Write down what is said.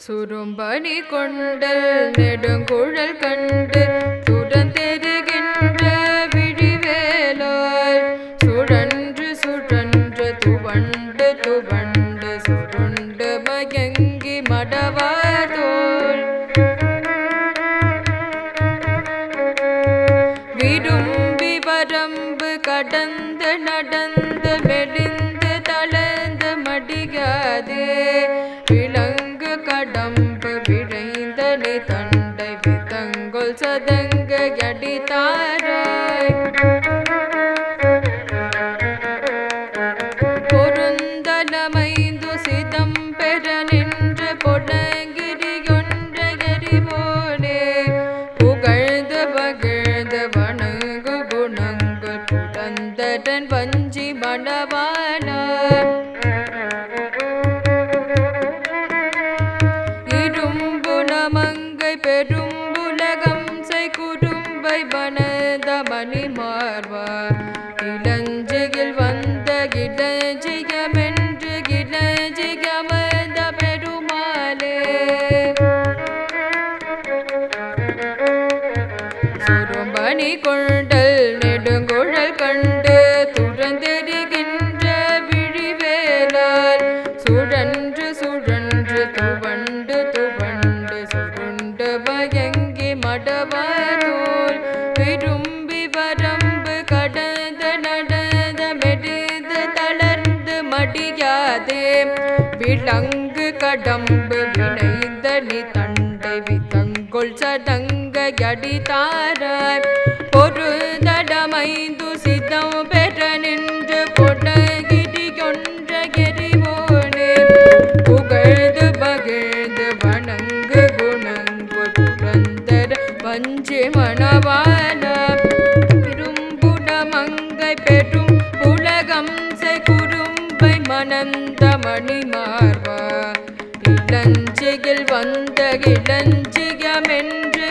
சுரும்பணி கொண்டல் நெடுங்குழல் கண்டு சுடந்தெருகின்ற விழிவேலால் சுழன்று சுழன்று துவன் மயங்கி விரும்பி வரம்பு கடந்து நடந்து மெடிந்து தளர்ந்து மடியாது விலங்கு கடம்பு விழைந்தனை தண்டை விதங்கொள் சதங்க அடித்தாராய் புடந்தரன் பஞ்சி மணவானார் இரும்பு நமங்கை பெரும்புலகம் செய் குறும்பை வனத மணிமார்வா இளஞ்சியில் வந்த இளஞ்சியமென்று இளஞ்சியமர்ந்த பெருமாளே. சுரும்பணி கொண்டல் மடவாதோல் விரும்பி வரம்பு கடந்த நடந்த மெடிந்து தளர்ந்து மடியாதே. விலங்கு கடம்பு வினைந்த நீ தண்டை விதங்கொள் சடங்க அடித்தாராய். ஒரு தடமைந்து சிதம் பெற நின்று பொடகிரி கொன்ற எரிவோனே. புகழ்ந்து பகிழ்ந்து வணங்கு வஞ்சி மணவான இரும்புடமங்கை பெறும் உலகம் செய் குறும்பை மணந்த மணிமார்வா. இளஞ்சியில் வந்த இளஞ்சியமென்று